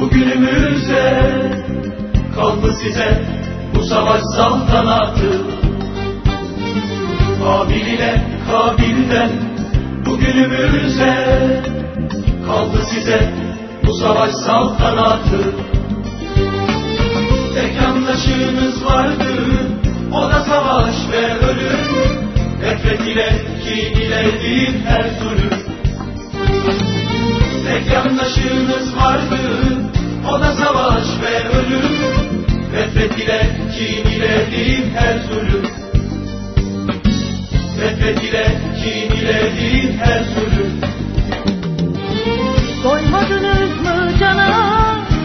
Bugünümüze kaldı size bu savaş saltanatı. Habil ile Kabil'den bugünümüze kaldı size bu savaş saltanatı. Tek yandaşınız vardı o da savaş ve ölüm. Nefret ile kin ile değil her zulüm Tek yandaşınız vardı o da savaş ve ölüm. Nefret ile kin ile değil her zulüm Nefret ile kin ile değil her zulüm Doymadınız mı cana,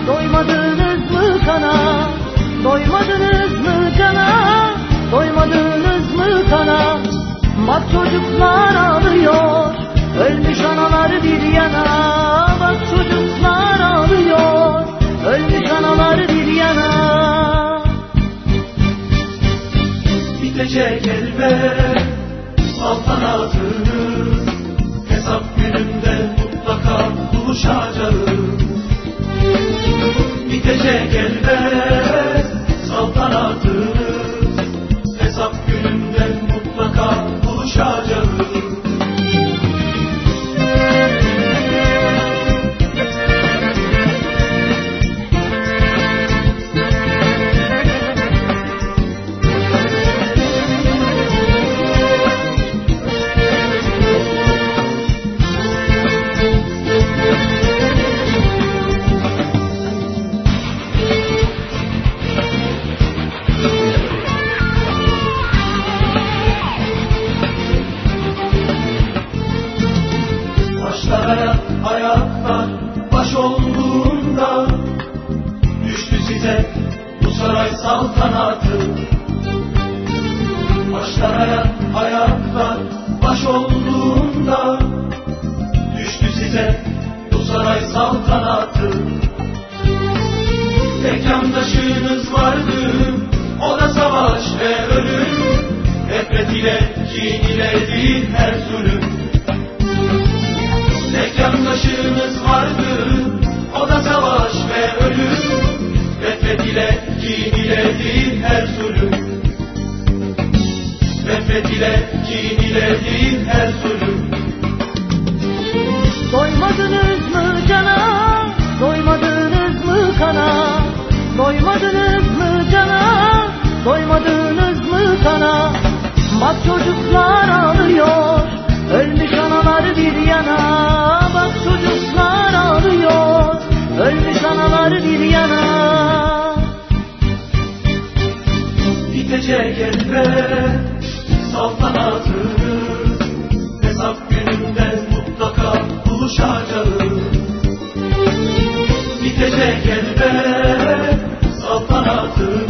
doymadınız mı kana? Doymadınız mı cana, doymadınız mı kana? Bak çocuklar ağlıyor, ölmüş analar bir yana çocuklar ağlıyor, ölmüş analar bir yana. Bitecek elbet saltanatınız Hesap gününde mutlaka buluşacağız Taşlara ayaklar baş olduğunda Düştü size bu saray saltanatı. Taşlara ayaklar baş olduğunda Düştü size bu saray saltanatı. Tek yandaşınız vardı o da savaş ve ölüm. Nefret ile kin ile değil her zulüm ile kin ile değil her zulüm. Nefret ile kin ile değil her zulüm. Doymadınız mı cana, doymadınız mı kana? Doymadınız mı cana, doymadınız mı kana? Bak çocuklar Bitecek elbet saltanatınız Hesap gününde mutlaka buluşacağız. Bitecek elbet saltanatınız